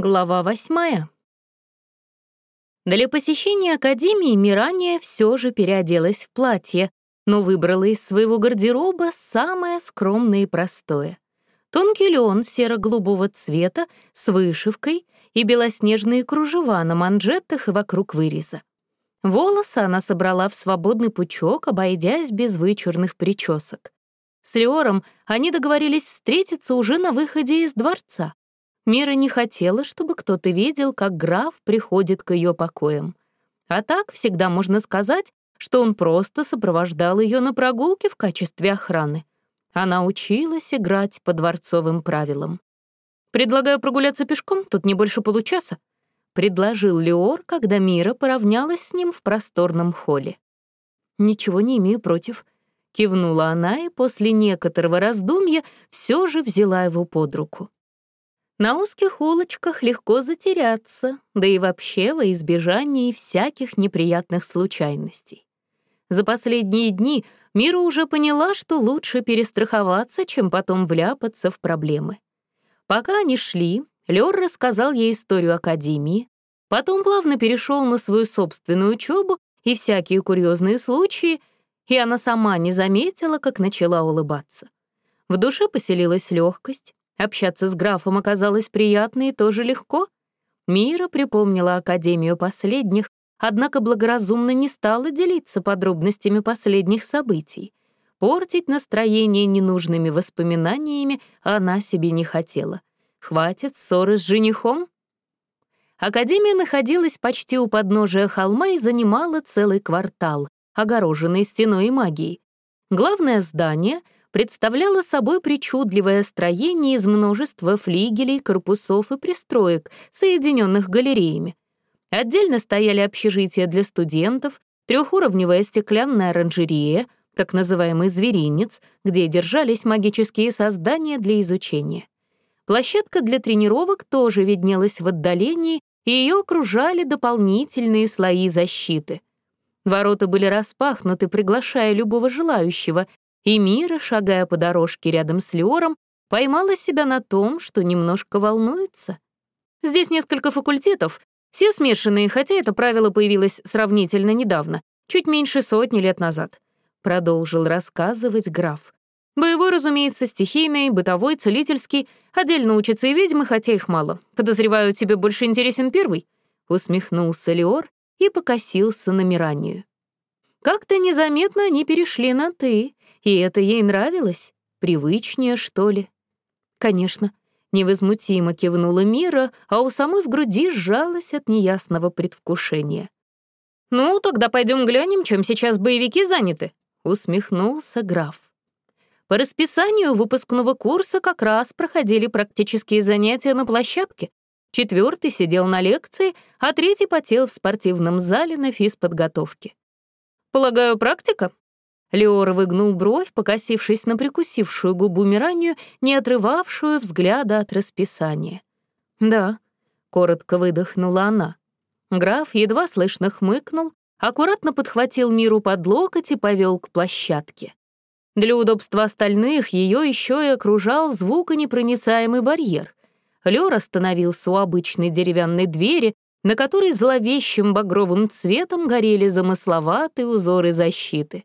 Глава восьмая. Для посещения Академии Мирания все же переоделась в платье, но выбрала из своего гардероба самое скромное и простое. Тонкий лен серо-голубого цвета с вышивкой и белоснежные кружева на манжетах и вокруг выреза. Волосы она собрала в свободный пучок, обойдясь без вычурных причесок. С Леором они договорились встретиться уже на выходе из дворца. Мира не хотела, чтобы кто-то видел, как граф приходит к ее покоям. А так всегда можно сказать, что он просто сопровождал ее на прогулке в качестве охраны. Она училась играть по дворцовым правилам. «Предлагаю прогуляться пешком, тут не больше получаса», — предложил Леор, когда Мира поравнялась с ним в просторном холле. «Ничего не имею против», — кивнула она и после некоторого раздумья все же взяла его под руку. На узких улочках легко затеряться, да и вообще во избежании всяких неприятных случайностей. За последние дни Мира уже поняла, что лучше перестраховаться, чем потом вляпаться в проблемы. Пока они шли, Лёр рассказал ей историю Академии, потом плавно перешел на свою собственную учебу и всякие курьезные случаи, и она сама не заметила, как начала улыбаться. В душе поселилась легкость, Общаться с графом оказалось приятно и тоже легко. Мира припомнила Академию последних, однако благоразумно не стала делиться подробностями последних событий. Портить настроение ненужными воспоминаниями она себе не хотела. Хватит ссоры с женихом. Академия находилась почти у подножия холма и занимала целый квартал, огороженный стеной и магией. Главное здание — представляла собой причудливое строение из множества флигелей, корпусов и пристроек, соединенных галереями. Отдельно стояли общежития для студентов, трехуровневая стеклянная оранжерея, так называемый зверинец, где держались магические создания для изучения. Площадка для тренировок тоже виднелась в отдалении, и ее окружали дополнительные слои защиты. Ворота были распахнуты, приглашая любого желающего, и Мира, шагая по дорожке рядом с Леором, поймала себя на том, что немножко волнуется. Здесь несколько факультетов, все смешанные, хотя это правило появилось сравнительно недавно, чуть меньше сотни лет назад. Продолжил рассказывать граф. Боевой, разумеется, стихийный, бытовой, целительский. Отдельно учатся и ведьмы, хотя их мало. Подозреваю, тебе больше интересен первый?» Усмехнулся Леор и покосился на Миранию. Как-то незаметно они перешли на «ты», и это ей нравилось? Привычнее, что ли? Конечно, невозмутимо кивнула Мира, а у самой в груди сжалась от неясного предвкушения. «Ну, тогда пойдем глянем, чем сейчас боевики заняты», — усмехнулся граф. По расписанию выпускного курса как раз проходили практические занятия на площадке. Четвертый сидел на лекции, а третий потел в спортивном зале на физподготовке. «Полагаю, практика?» Леор выгнул бровь, покосившись на прикусившую губу Миранию, не отрывавшую взгляда от расписания. «Да», — коротко выдохнула она. Граф едва слышно хмыкнул, аккуратно подхватил Миру под локоть и повел к площадке. Для удобства остальных ее еще и окружал звуконепроницаемый барьер. Лёр остановился у обычной деревянной двери, на которой зловещим багровым цветом горели замысловатые узоры защиты.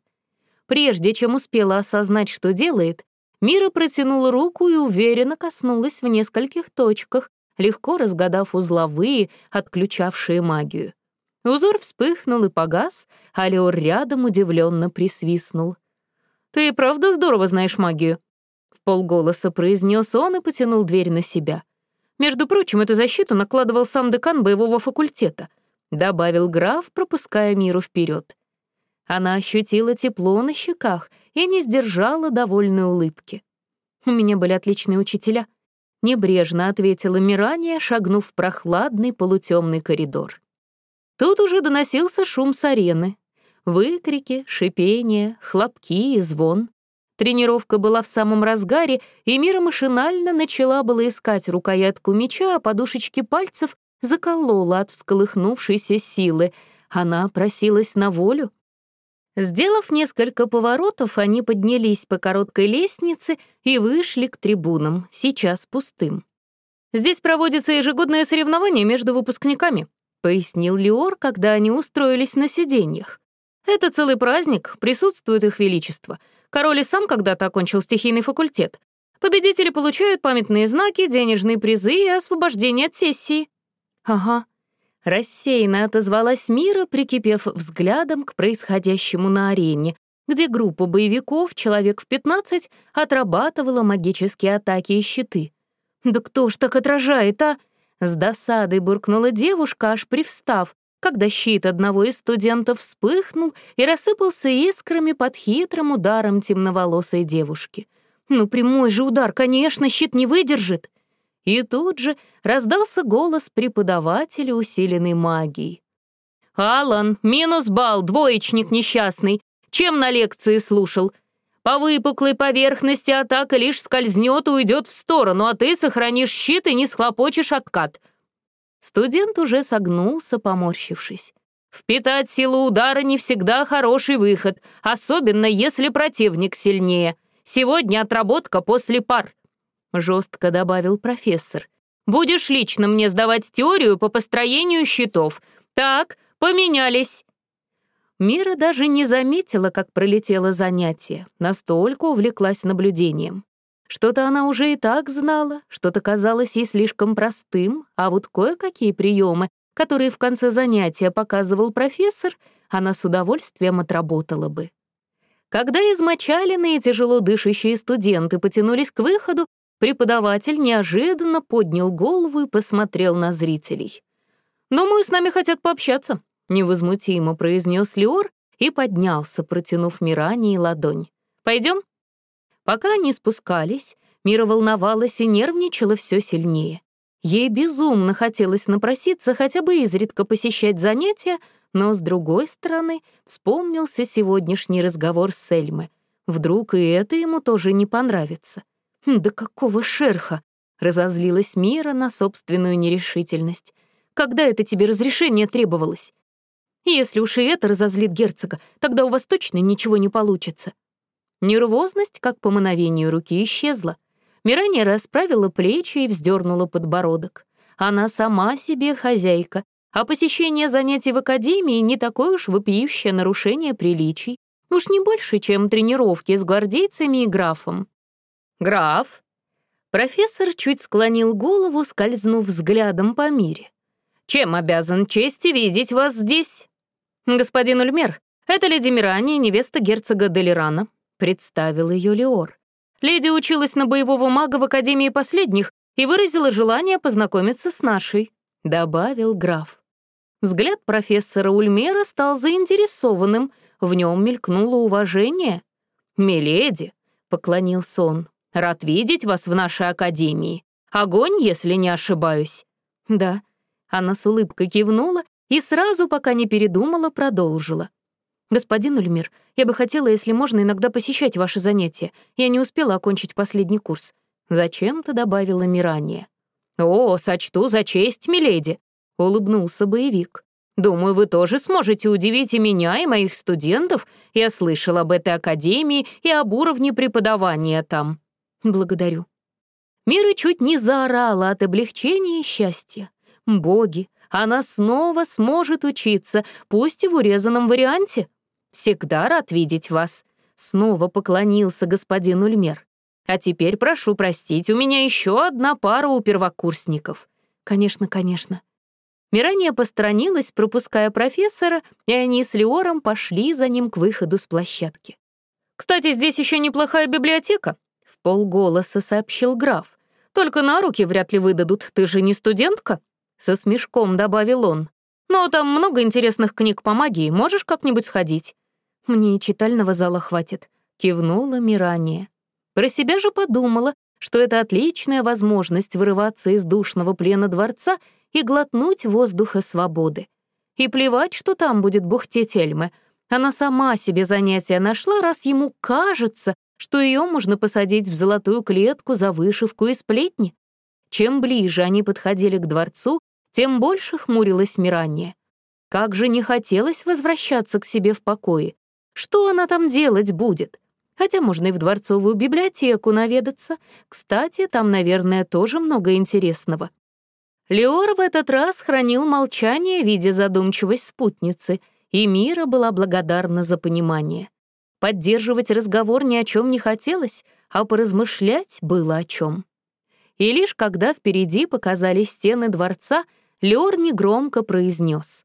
Прежде чем успела осознать, что делает, Мира протянула руку и уверенно коснулась в нескольких точках, легко разгадав узловые, отключавшие магию. Узор вспыхнул и погас, а Леор рядом удивленно присвистнул. «Ты правда здорово знаешь магию?» В полголоса произнес он и потянул дверь на себя. «Между прочим, эту защиту накладывал сам декан боевого факультета», добавил граф, пропуская Миру вперед. Она ощутила тепло на щеках и не сдержала довольной улыбки. «У меня были отличные учителя», — небрежно ответила Мирания, шагнув в прохладный полутемный коридор. Тут уже доносился шум с арены. Выкрики, шипение, хлопки и звон. Тренировка была в самом разгаре, и Мира машинально начала было искать рукоятку меча, а подушечки пальцев заколола от всколыхнувшейся силы. Она просилась на волю. Сделав несколько поворотов, они поднялись по короткой лестнице и вышли к трибунам, сейчас пустым. Здесь проводится ежегодное соревнование между выпускниками», пояснил Леор, когда они устроились на сиденьях. «Это целый праздник, присутствует их величество. Король и сам когда-то окончил стихийный факультет. Победители получают памятные знаки, денежные призы и освобождение от сессии». «Ага». Рассеянно отозвалась Мира, прикипев взглядом к происходящему на арене, где группа боевиков, человек в 15, отрабатывала магические атаки и щиты. «Да кто ж так отражает, а?» С досадой буркнула девушка, аж привстав, когда щит одного из студентов вспыхнул и рассыпался искрами под хитрым ударом темноволосой девушки. «Ну, прямой же удар, конечно, щит не выдержит!» И тут же раздался голос преподавателя, усиленной магией. «Алан, минус балл, двоечник несчастный. Чем на лекции слушал? По выпуклой поверхности атака лишь скользнет и уйдет в сторону, а ты сохранишь щит и не схлопочешь откат. Студент уже согнулся, поморщившись. Впитать силу удара не всегда хороший выход, особенно если противник сильнее. Сегодня отработка после пар. Жестко добавил профессор. Будешь лично мне сдавать теорию по построению щитов. Так, поменялись. Мира даже не заметила, как пролетело занятие, настолько увлеклась наблюдением. Что-то она уже и так знала, что-то казалось ей слишком простым, а вот кое-какие приемы, которые в конце занятия показывал профессор, она с удовольствием отработала бы. Когда измочаленные тяжело дышащие студенты потянулись к выходу, преподаватель неожиданно поднял голову и посмотрел на зрителей. «Думаю, с нами хотят пообщаться», невозмутимо произнес Леор и поднялся, протянув Мирании ладонь. Пойдем? Пока они спускались, Мира волновалась и нервничала все сильнее. Ей безумно хотелось напроситься хотя бы изредка посещать занятия, но, с другой стороны, вспомнился сегодняшний разговор с Эльмой. Вдруг и это ему тоже не понравится. «Хм, «Да какого шерха?» — разозлилась Мира на собственную нерешительность. «Когда это тебе разрешение требовалось? Если уж и это разозлит герцога, тогда у вас точно ничего не получится». Нервозность, как по мановению руки, исчезла. Мирания расправила плечи и вздернула подбородок. Она сама себе хозяйка, а посещение занятий в академии не такое уж вопиющее нарушение приличий, уж не больше, чем тренировки с гвардейцами и графом. «Граф?» Профессор чуть склонил голову, скользнув взглядом по мире. «Чем обязан чести видеть вас здесь?» «Господин Ульмер, это леди Мирани, невеста герцога Делирана», — представил ее Леор. «Леди училась на боевого мага в Академии последних и выразила желание познакомиться с нашей», — добавил граф. Взгляд профессора Ульмера стал заинтересованным, в нем мелькнуло уважение. «Миледи», — поклонился он, — «рад видеть вас в нашей Академии. Огонь, если не ошибаюсь». «Да». Она с улыбкой кивнула и сразу, пока не передумала, продолжила. «Господин Ульмир, я бы хотела, если можно, иногда посещать ваши занятия. Я не успела окончить последний курс». Зачем-то добавила Мирания. «О, сочту за честь, миледи», — улыбнулся боевик. «Думаю, вы тоже сможете удивить и меня, и моих студентов. Я слышал об этой академии и об уровне преподавания там». «Благодарю». Мира чуть не заорала от облегчения и счастья. Боги, она снова сможет учиться, пусть и в урезанном варианте. Всегда рад видеть вас. Снова поклонился господин Ульмер. А теперь прошу простить, у меня еще одна пара у первокурсников. Конечно, конечно. Мирания посторонилась, пропуская профессора, и они с Леором пошли за ним к выходу с площадки. «Кстати, здесь еще неплохая библиотека», — полголоса сообщил граф. «Только на руки вряд ли выдадут, ты же не студентка?» Со смешком добавил он. «Но там много интересных книг по магии, можешь как-нибудь сходить?» «Мне и читального зала хватит», — кивнула Мирания. Про себя же подумала, что это отличная возможность вырываться из душного плена дворца и глотнуть воздуха свободы. И плевать, что там будет бухтеть Эльмы. Она сама себе занятие нашла, раз ему кажется, что ее можно посадить в золотую клетку за вышивку и сплетни. Чем ближе они подходили к дворцу, тем больше хмурилась Миранья. Как же не хотелось возвращаться к себе в покое. Что она там делать будет? Хотя можно и в дворцовую библиотеку наведаться. Кстати, там, наверное, тоже много интересного. Леор в этот раз хранил молчание, видя задумчивость спутницы, и Мира была благодарна за понимание. Поддерживать разговор ни о чем не хотелось, а поразмышлять было о чем. И лишь когда впереди показались стены дворца, Леор негромко произнес.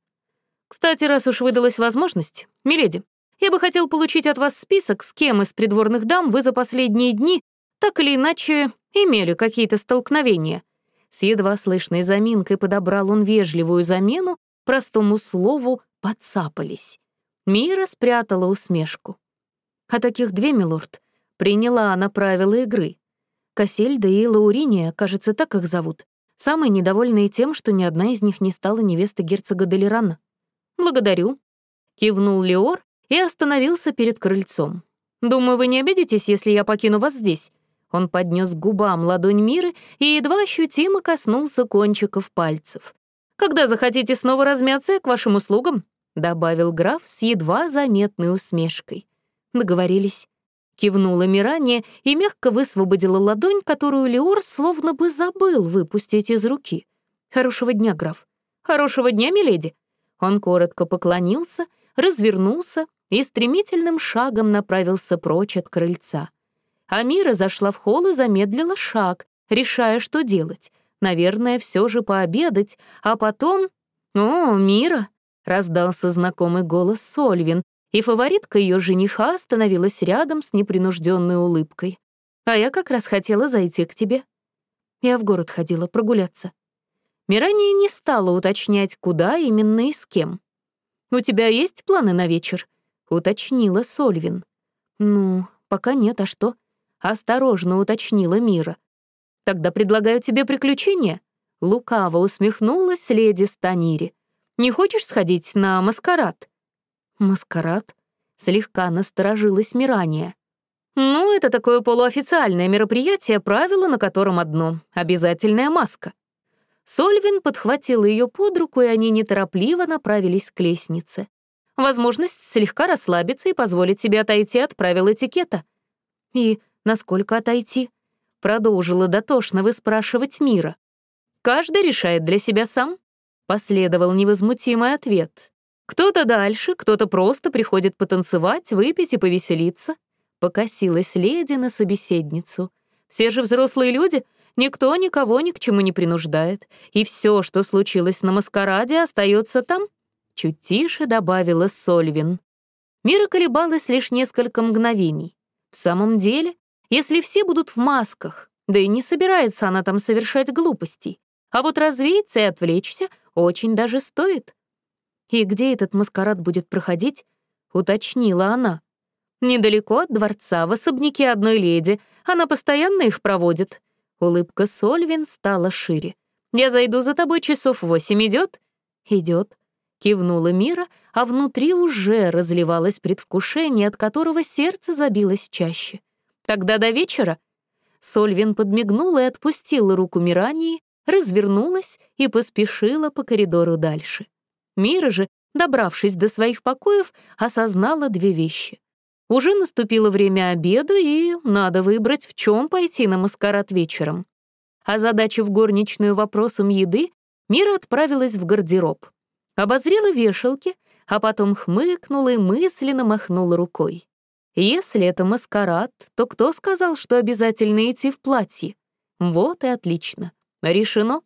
«Кстати, раз уж выдалась возможность, миледи, я бы хотел получить от вас список, с кем из придворных дам вы за последние дни так или иначе имели какие-то столкновения. С едва слышной заминкой подобрал он вежливую замену простому слову «подцапались». Мира спрятала усмешку. А таких две, милорд, приняла она правила игры. Кассельда и Лауриния, кажется, так их зовут, самые недовольные тем, что ни одна из них не стала невестой герцога Делирана. «Благодарю», — кивнул Леор и остановился перед крыльцом. «Думаю, вы не обидитесь, если я покину вас здесь. Он поднес губам ладонь Миры и едва ощутимо коснулся кончиков пальцев. «Когда захотите снова размяться, к вашим услугам», — добавил граф с едва заметной усмешкой. Договорились. Кивнула Мирания и мягко высвободила ладонь, которую Леор словно бы забыл выпустить из руки. «Хорошего дня, граф». «Хорошего дня, миледи». Он коротко поклонился, развернулся и стремительным шагом направился прочь от крыльца. Амира зашла в холл и замедлила шаг, решая, что делать. Наверное, все же пообедать, а потом... «О, Мира!» — раздался знакомый голос Сольвин, и фаворитка ее жениха остановилась рядом с непринужденной улыбкой. «А я как раз хотела зайти к тебе». Я в город ходила прогуляться. Мирания не стала уточнять, куда именно и с кем. «У тебя есть планы на вечер?» — уточнила Сольвин. «Ну, пока нет, а что?» осторожно уточнила Мира. «Тогда предлагаю тебе приключения». Лукаво усмехнулась леди Станири. «Не хочешь сходить на маскарад?» «Маскарад?» — слегка насторожилась Мирания. «Ну, это такое полуофициальное мероприятие, правило на котором одно — обязательная маска». Сольвин подхватил ее под руку, и они неторопливо направились к лестнице. Возможность слегка расслабиться и позволить себе отойти от правил этикета. И Насколько отойти? Продолжила дотошно выспрашивать Мира. Каждый решает для себя сам. Последовал невозмутимый ответ. Кто-то дальше, кто-то просто приходит потанцевать, выпить и повеселиться. Покосилась леди на собеседницу. Все же взрослые люди, никто никого ни к чему не принуждает. И все, что случилось на маскараде, остается там. Чуть тише добавила Сольвин. Мира колебалась лишь несколько мгновений. В самом деле, если все будут в масках, да и не собирается она там совершать глупостей. А вот развеяться и отвлечься очень даже стоит. «И где этот маскарад будет проходить?» — уточнила она. «Недалеко от дворца, в особняке одной леди. Она постоянно их проводит». Улыбка Сольвин стала шире. «Я зайду за тобой часов восемь. Идет?» «Идет», — кивнула Мира, а внутри уже разливалось предвкушение, от которого сердце забилось чаще. Тогда до вечера. Сольвин подмигнула и отпустила руку Мирании, развернулась и поспешила по коридору дальше. Мира же, добравшись до своих покоев, осознала две вещи. Уже наступило время обеда, и надо выбрать, в чем пойти на маскарад вечером. А задача в горничную вопросом еды, Мира отправилась в гардероб. Обозрела вешалки, а потом хмыкнула и мысленно махнула рукой. Если это маскарад, то кто сказал, что обязательно идти в платье? Вот и отлично. Решено.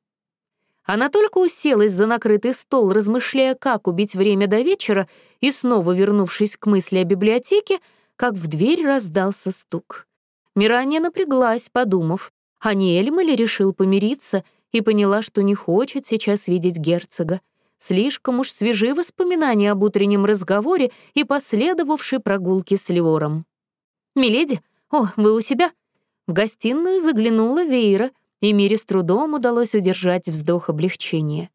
Она только уселась за накрытый стол, размышляя, как убить время до вечера, и снова вернувшись к мысли о библиотеке, как в дверь раздался стук. Мирания напряглась, подумав, а не Эльм ли решил помириться, и поняла, что не хочет сейчас видеть герцога. Слишком уж свежи воспоминания об утреннем разговоре и последовавшей прогулке с Леором. «Миледи, о, вы у себя?» В гостиную заглянула Вейра, и Мире с трудом удалось удержать вздох облегчения.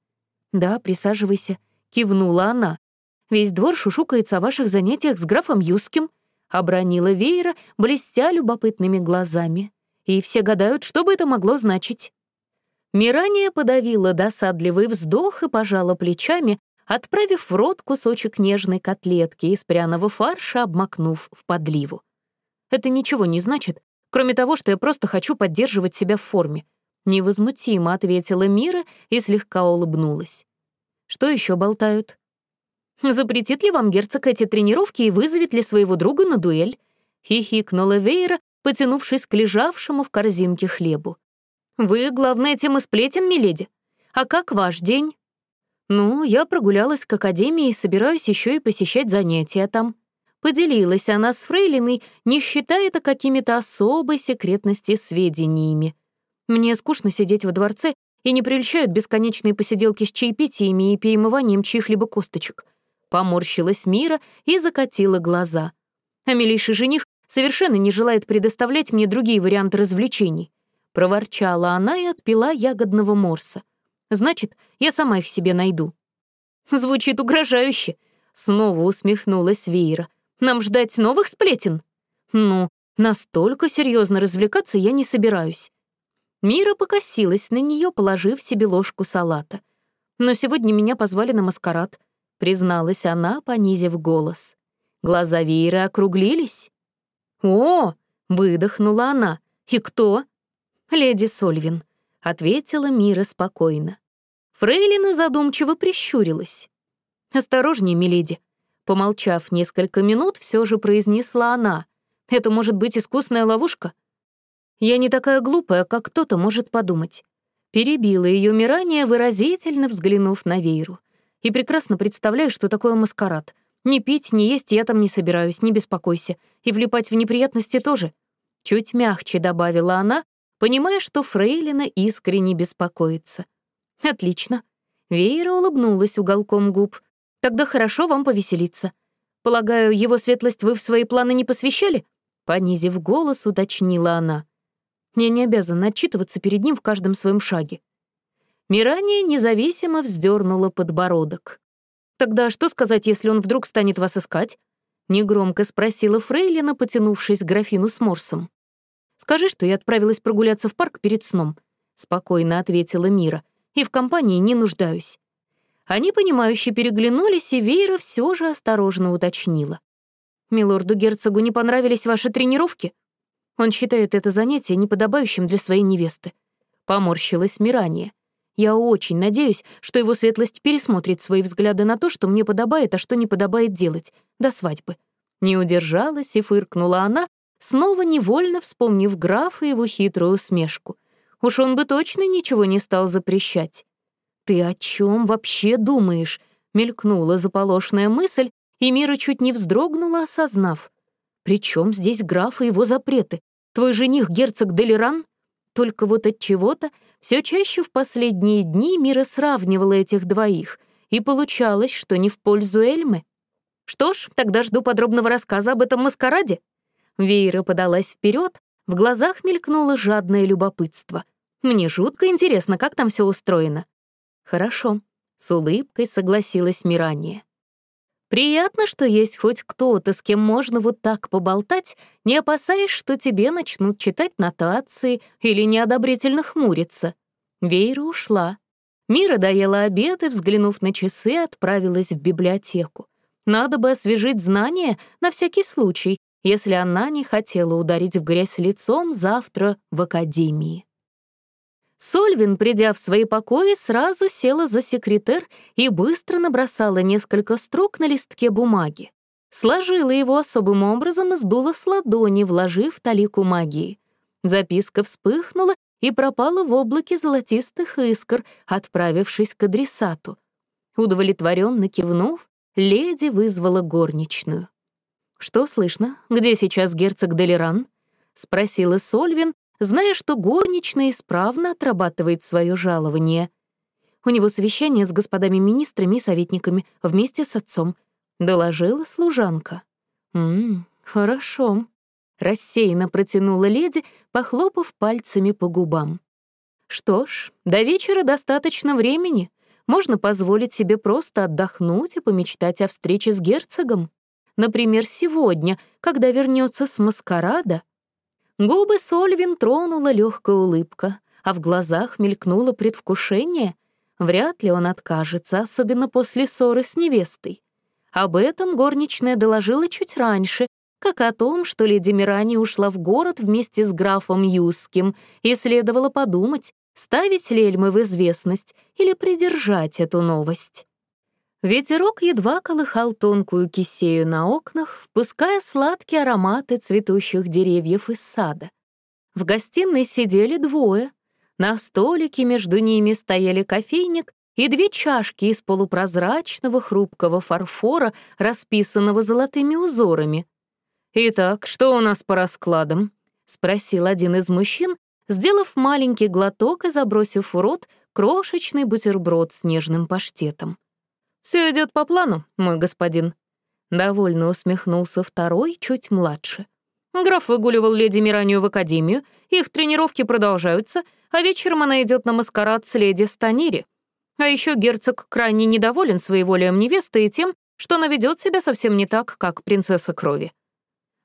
«Да, присаживайся», — кивнула она. «Весь двор шушукается о ваших занятиях с графом Юским», — обронила Вейра, блестя любопытными глазами. «И все гадают, что бы это могло значить». Мирания подавила досадливый вздох и пожала плечами, отправив в рот кусочек нежной котлетки из пряного фарша, обмакнув в подливу. Это ничего не значит, кроме того, что я просто хочу поддерживать себя в форме. Невозмутимо ответила Мира и слегка улыбнулась. Что еще болтают? Запретит ли вам герцог эти тренировки и вызовет ли своего друга на дуэль? Хихикнула Вейра, потянувшись к лежавшему в корзинке хлебу. «Вы — главная тема сплетен, миледи. А как ваш день?» «Ну, я прогулялась к академии и собираюсь еще и посещать занятия там». Поделилась она с Фрейлиной, не считая это какими-то особой секретности сведениями. «Мне скучно сидеть во дворце, и не прельщают бесконечные посиделки с чаепитиями и перемыванием чьих-либо косточек». Поморщилась Мира и закатила глаза. А милейший жених совершенно не желает предоставлять мне другие варианты развлечений. Проворчала она и отпила ягодного морса. Значит, я сама их себе найду. Звучит угрожающе. Снова усмехнулась Вейра. Нам ждать новых сплетен? Ну, настолько серьезно развлекаться я не собираюсь. Мира покосилась на нее, положив себе ложку салата. Но сегодня меня позвали на маскарад, призналась она, понизив голос. Глаза Вейры округлились. «О!» — выдохнула она. «И кто?» «Леди Сольвин», — ответила Мира спокойно. Фрейлина задумчиво прищурилась. «Осторожнее, миледи». Помолчав несколько минут, все же произнесла она. «Это может быть искусная ловушка?» «Я не такая глупая, как кто-то может подумать». Перебила ее Мирания, выразительно взглянув на Вейру. «И прекрасно представляю, что такое маскарад. Ни пить, ни есть я там не собираюсь, не беспокойся. И влипать в неприятности тоже». Чуть мягче добавила она, понимая, что Фрейлина искренне беспокоится. «Отлично». Вейра улыбнулась уголком губ. «Тогда хорошо вам повеселиться. Полагаю, его светлость вы в свои планы не посвящали?» Понизив голос, уточнила она. «Я не обязана отчитываться перед ним в каждом своем шаге». Мирания независимо вздернула подбородок. «Тогда что сказать, если он вдруг станет вас искать?» Негромко спросила Фрейлина, потянувшись к графину с морсом. «Скажи, что я отправилась прогуляться в парк перед сном», — спокойно ответила Мира и в компании не нуждаюсь». Они, понимающе переглянулись, и Вейра все же осторожно уточнила. «Милорду-герцогу не понравились ваши тренировки? Он считает это занятие неподобающим для своей невесты». Поморщилась Мирания. «Я очень надеюсь, что его светлость пересмотрит свои взгляды на то, что мне подобает, а что не подобает делать, до свадьбы». Не удержалась и фыркнула она, снова невольно вспомнив графа и его хитрую усмешку — Уж он бы точно ничего не стал запрещать. «Ты о чем вообще думаешь?» — мелькнула заполошная мысль, и Мира чуть не вздрогнула, осознав. «Причем здесь граф и его запреты? Твой жених герцог Делиран?» Только вот от чего-то все чаще в последние дни Мира сравнивала этих двоих, и получалось, что не в пользу Эльмы. Что ж, тогда жду подробного рассказа об этом маскараде. Вейра подалась вперед, в глазах мелькнуло жадное любопытство. Мне жутко интересно, как там все устроено. Хорошо, с улыбкой согласилась Мирания. Приятно, что есть хоть кто-то, с кем можно вот так поболтать, не опасаясь, что тебе начнут читать нотации или неодобрительно хмуриться. Вейра ушла. Мира доела обед и, взглянув на часы, отправилась в библиотеку. Надо бы освежить знания на всякий случай, если она не хотела ударить в грязь лицом завтра в академии. Сольвин, придя в свои покои, сразу села за секретер и быстро набросала несколько строк на листке бумаги. Сложила его особым образом и сдула с ладони, вложив талику магии. Записка вспыхнула и пропала в облаке золотистых искр, отправившись к адресату. Удовлетворенно кивнув, леди вызвала горничную. «Что слышно? Где сейчас герцог Делиран?» — спросила Сольвин, зная, что горничная исправно отрабатывает свое жалование. У него совещание с господами министрами и советниками вместе с отцом. Доложила служанка. «Ммм, хорошо», — рассеянно протянула леди, похлопав пальцами по губам. «Что ж, до вечера достаточно времени. Можно позволить себе просто отдохнуть и помечтать о встрече с герцогом». Например, сегодня, когда вернется с маскарада. Губы Сольвин тронула легкая улыбка, а в глазах мелькнуло предвкушение. Вряд ли он откажется, особенно после ссоры с невестой. Об этом горничная доложила чуть раньше, как о том, что леди Мирани ушла в город вместе с графом Юским, и следовало подумать, ставить ли Эльмы в известность или придержать эту новость. Ветерок едва колыхал тонкую кисею на окнах, впуская сладкие ароматы цветущих деревьев из сада. В гостиной сидели двое. На столике между ними стояли кофейник и две чашки из полупрозрачного хрупкого фарфора, расписанного золотыми узорами. «Итак, что у нас по раскладам?» — спросил один из мужчин, сделав маленький глоток и забросив в рот крошечный бутерброд с нежным паштетом. Все идет по плану, мой господин». Довольно усмехнулся второй, чуть младше. Граф выгуливал леди Миранию в академию, их тренировки продолжаются, а вечером она идет на маскарад с леди Станири. А еще герцог крайне недоволен своеволием невесты и тем, что она ведет себя совсем не так, как принцесса крови.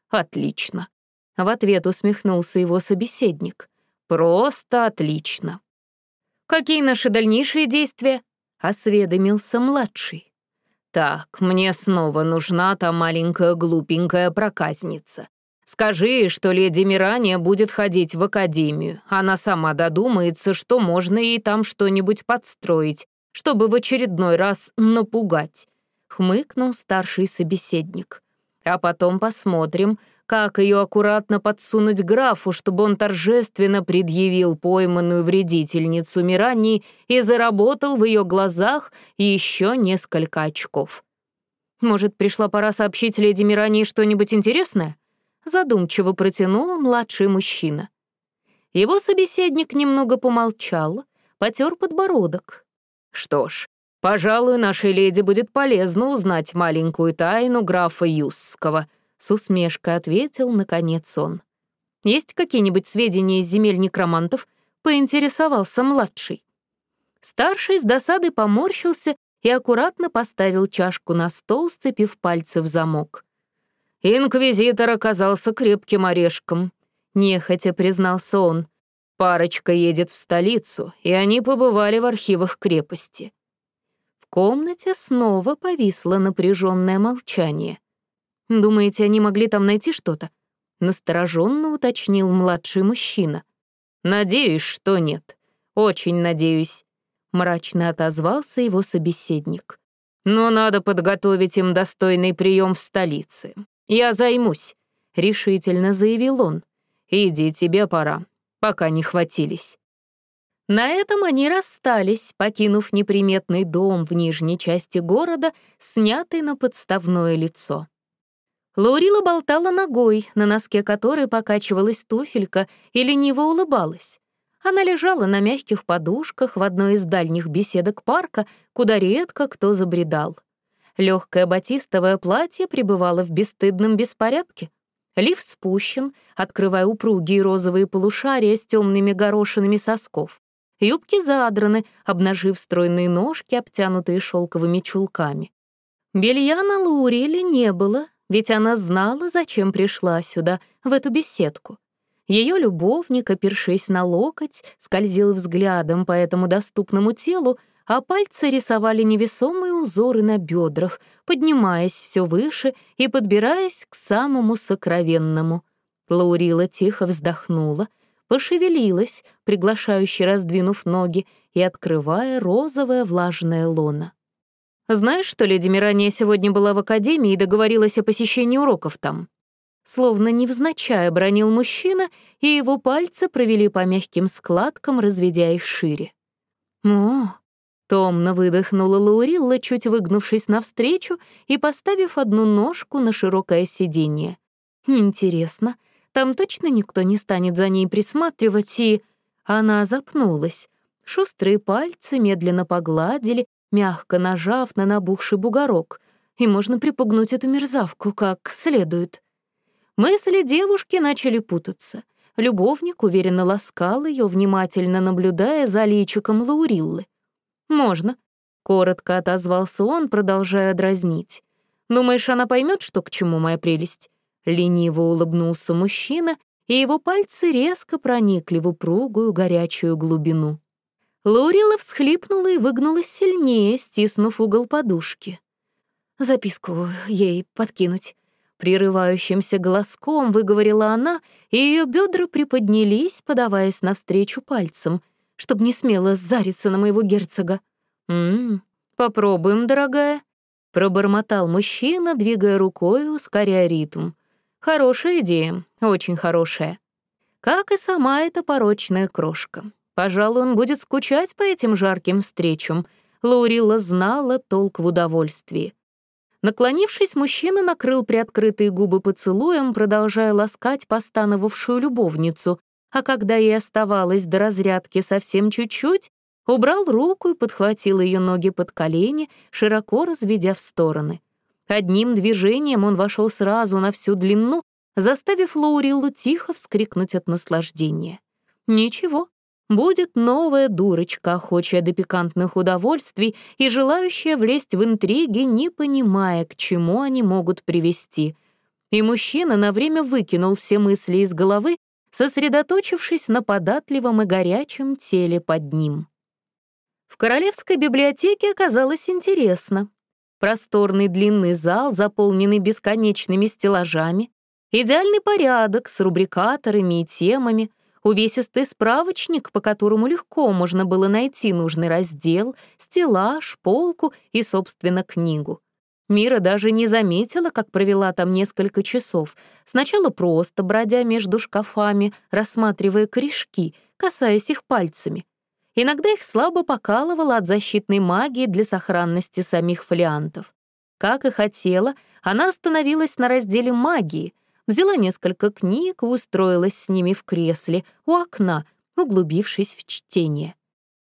«Отлично», — в ответ усмехнулся его собеседник. «Просто отлично». «Какие наши дальнейшие действия?» — осведомился младший. «Так, мне снова нужна та маленькая глупенькая проказница. Скажи, что леди Мирания будет ходить в академию. Она сама додумается, что можно ей там что-нибудь подстроить, чтобы в очередной раз напугать», — хмыкнул старший собеседник. «А потом посмотрим, как ее аккуратно подсунуть графу, чтобы он торжественно предъявил пойманную вредительницу Мирании и заработал в ее глазах еще несколько очков. Может, пришла пора сообщить леди Мирании что-нибудь интересное? задумчиво протянул младший мужчина. Его собеседник немного помолчал, потер подбородок. «Что ж, пожалуй, нашей леди будет полезно узнать маленькую тайну графа Юсского», с усмешкой ответил, наконец, он. «Есть какие-нибудь сведения из земель некромантов?» — поинтересовался младший. Старший с досадой поморщился и аккуратно поставил чашку на стол, сцепив пальцы в замок. «Инквизитор оказался крепким орешком», — нехотя признался он. «Парочка едет в столицу, и они побывали в архивах крепости». В комнате снова повисло напряженное молчание. «Думаете, они могли там найти что-то?» — настороженно уточнил младший мужчина. «Надеюсь, что нет. Очень надеюсь», — мрачно отозвался его собеседник. «Но надо подготовить им достойный прием в столице. «Я займусь», — решительно заявил он. «Иди, тебе пора, пока не хватились». На этом они расстались, покинув неприметный дом в нижней части города, снятый на подставное лицо. Лаурила болтала ногой, на носке которой покачивалась туфелька и лениво улыбалась. Она лежала на мягких подушках в одной из дальних беседок парка, куда редко кто забредал. Легкое батистовое платье пребывало в бесстыдном беспорядке. Лифт спущен, открывая упругие розовые полушария с темными горошинами сосков. Юбки задраны, обнажив стройные ножки, обтянутые шелковыми чулками. Белья на Лауреле не было, ведь она знала, зачем пришла сюда, в эту беседку. Ее любовник, опершись на локоть, скользил взглядом по этому доступному телу, а пальцы рисовали невесомые узоры на бедрах, поднимаясь все выше и подбираясь к самому сокровенному. Лаурила тихо вздохнула, пошевелилась, приглашающе раздвинув ноги и открывая розовое влажное лоно. «Знаешь, что леди Мирания сегодня была в академии и договорилась о посещении уроков там?» Словно невзначай бронил мужчина, и его пальцы провели по мягким складкам, разведя их шире. «О, Томно выдохнула Лаурилла, чуть выгнувшись навстречу и поставив одну ножку на широкое сиденье. «Интересно, там точно никто не станет за ней присматривать и...» Она запнулась. Шустрые пальцы медленно погладили, мягко нажав на набухший бугорок, и можно припугнуть эту мерзавку как следует. Мысли девушки начали путаться. Любовник уверенно ласкал ее, внимательно наблюдая за личиком Лауриллы. «Можно», — коротко отозвался он, продолжая дразнить. «Думаешь, она поймет, что к чему моя прелесть?» Лениво улыбнулся мужчина, и его пальцы резко проникли в упругую горячую глубину. Лаурила всхлипнула и выгнулась сильнее, стиснув угол подушки. «Записку ей подкинуть», — Прерывающимся голоском выговорила она, и ее бедра приподнялись, подаваясь навстречу пальцем, чтобы не смело зариться на моего герцога. «М-м, попробуем, дорогая», — пробормотал мужчина, двигая рукой, ускоряя ритм. «Хорошая идея, очень хорошая. Как и сама эта порочная крошка. Пожалуй, он будет скучать по этим жарким встречам. Лаурила знала толк в удовольствии. Наклонившись, мужчина накрыл приоткрытые губы поцелуем, продолжая ласкать постановавшую любовницу, а когда ей оставалось до разрядки совсем чуть-чуть, убрал руку и подхватил ее ноги под колени, широко разведя в стороны. Одним движением он вошел сразу на всю длину, заставив Лауриллу тихо вскрикнуть от наслаждения. Ничего, будет новая дурочка, охочая до пикантных удовольствий и желающая влезть в интриги, не понимая, к чему они могут привести. И мужчина на время выкинул все мысли из головы, сосредоточившись на податливом и горячем теле под ним. В Королевской библиотеке оказалось интересно. Просторный длинный зал, заполненный бесконечными стеллажами, идеальный порядок с рубрикаторами и темами — увесистый справочник, по которому легко можно было найти нужный раздел, стеллаж, полку и, собственно, книгу. Мира даже не заметила, как провела там несколько часов. Сначала просто бродя между шкафами, рассматривая корешки, касаясь их пальцами. Иногда их слабо покалывало от защитной магии для сохранности самих фолиантов. Как и хотела, она остановилась на разделе магии — взяла несколько книг и устроилась с ними в кресле у окна, углубившись в чтение.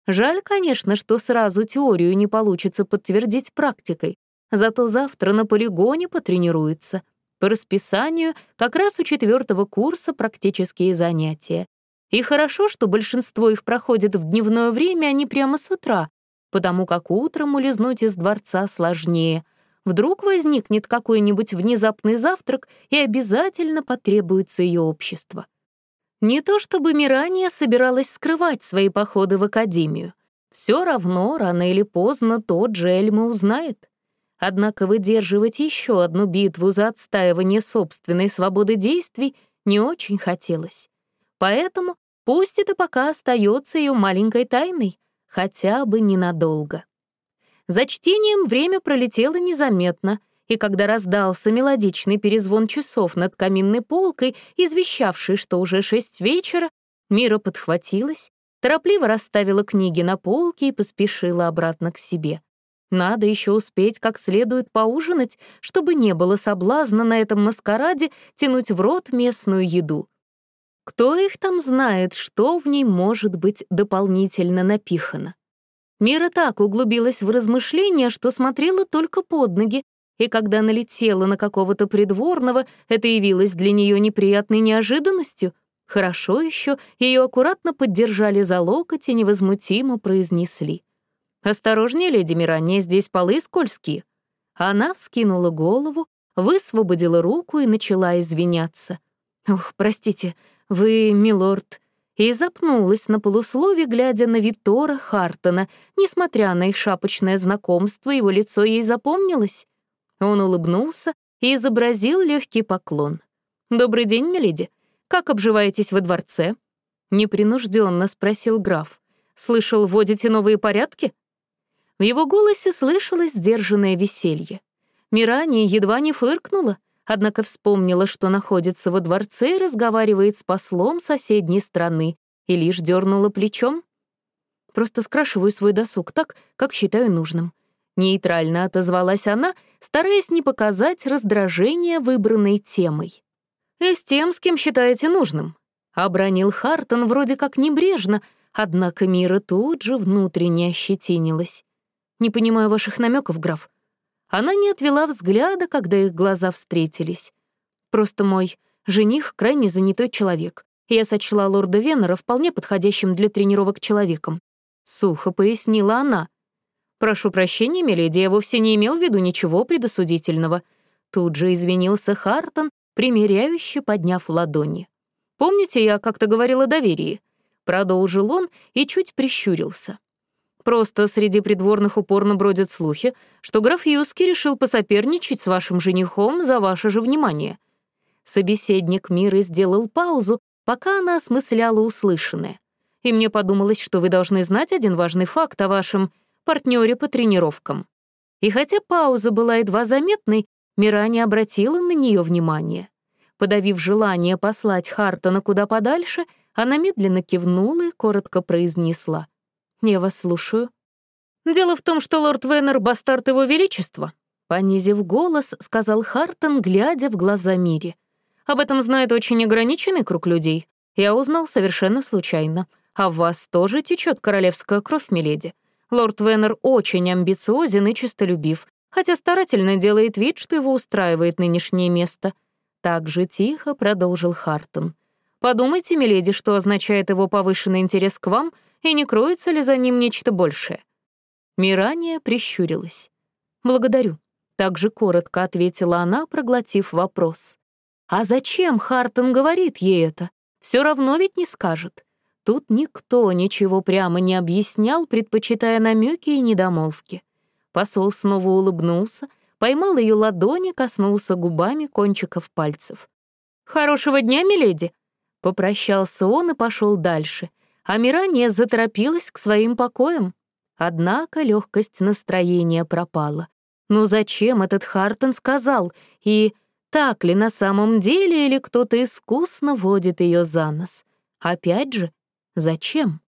Жаль, конечно, что сразу теорию не получится подтвердить практикой, зато завтра на полигоне потренируется. По расписанию как раз у четвертого курса практические занятия. И хорошо, что большинство их проходит в дневное время, а не прямо с утра, потому как утром улизнуть из дворца сложнее — Вдруг возникнет какой-нибудь внезапный завтрак, и обязательно потребуется ее общество. Не то чтобы Мирания собиралась скрывать свои походы в академию. Все равно, рано или поздно, тот же Эльма узнает. Однако выдерживать еще одну битву за отстаивание собственной свободы действий не очень хотелось. Поэтому пусть это пока остается ее маленькой тайной, хотя бы ненадолго. За чтением время пролетело незаметно, и когда раздался мелодичный перезвон часов над каминной полкой, извещавший, что уже шесть вечера, Мира подхватилась, торопливо расставила книги на полке и поспешила обратно к себе. Надо еще успеть как следует поужинать, чтобы не было соблазна на этом маскараде тянуть в рот местную еду. Кто их там знает, что в ней может быть дополнительно напихано? Мира так углубилась в размышления, что смотрела только под ноги, и когда налетела на какого-то придворного, это явилось для нее неприятной неожиданностью. Хорошо еще ее аккуратно поддержали за локоть и невозмутимо произнесли. «Осторожнее, леди Мирания, здесь полы скользкие». Она вскинула голову, высвободила руку и начала извиняться. «Ох, простите, вы, милорд...» и запнулась на полуслове, глядя на Витора Хартона. Несмотря на их шапочное знакомство, его лицо ей запомнилось. Он улыбнулся и изобразил легкий поклон. «Добрый день, миледи. Как обживаетесь во дворце?» Непринужденно спросил граф. «Слышал, вводите новые порядки?» В его голосе слышалось сдержанное веселье. Мирания едва не фыркнула, однако вспомнила, что находится во дворце и разговаривает с послом соседней страны, и лишь дернула плечом. «Просто скрашиваю свой досуг так, как считаю нужным». Нейтрально отозвалась она, стараясь не показать раздражение выбранной темой. «И с тем, с кем считаете нужным», — обронил Хартон вроде как небрежно, однако Мира тут же внутренне ощетинилась. «Не понимаю ваших намеков, граф. Она не отвела взгляда, когда их глаза встретились. Просто мой жених — крайне занятой человек, я сочла лорда Венера вполне подходящим для тренировок человеком. Сухо пояснила она. «Прошу прощения, миледи, я вовсе не имел в виду ничего предосудительного». Тут же извинился Хартон, примиряюще подняв ладони. «Помните, я как-то говорила о доверии?» Продолжил он и чуть прищурился. Просто среди придворных упорно бродят слухи, что граф Юски решил посоперничать с вашим женихом за ваше же внимание». Собеседник Миры сделал паузу, пока она осмысляла услышанное. «И мне подумалось, что вы должны знать один важный факт о вашем партнере по тренировкам». И хотя пауза была едва заметной, Мира не обратила на нее внимания. Подавив желание послать Хартона куда подальше, она медленно кивнула и коротко произнесла. «Я вас слушаю». «Дело в том, что лорд Веннер — бастард его величества», понизив голос, сказал Хартон, глядя в глаза Мире. «Об этом знает очень ограниченный круг людей. Я узнал совершенно случайно. А в вас тоже течет королевская кровь, миледи. Лорд Веннер очень амбициозен и честолюбив, хотя старательно делает вид, что его устраивает нынешнее место». Так же тихо продолжил Хартон. «Подумайте, миледи, что означает его повышенный интерес к вам — и не кроется ли за ним нечто большее. Мирания прищурилась. «Благодарю», — также коротко ответила она, проглотив вопрос. «А зачем Хартон говорит ей это? Все равно ведь не скажет». Тут никто ничего прямо не объяснял, предпочитая намеки и недомолвки. Посол снова улыбнулся, поймал ее ладони, коснулся губами кончиков пальцев. «Хорошего дня, миледи!» Попрощался он и пошел дальше, а Мирания заторопилась к своим покоям. Однако легкость настроения пропала. Ну зачем этот Хартон сказал? И так ли на самом деле или кто-то искусно водит ее за нос? Опять же, зачем?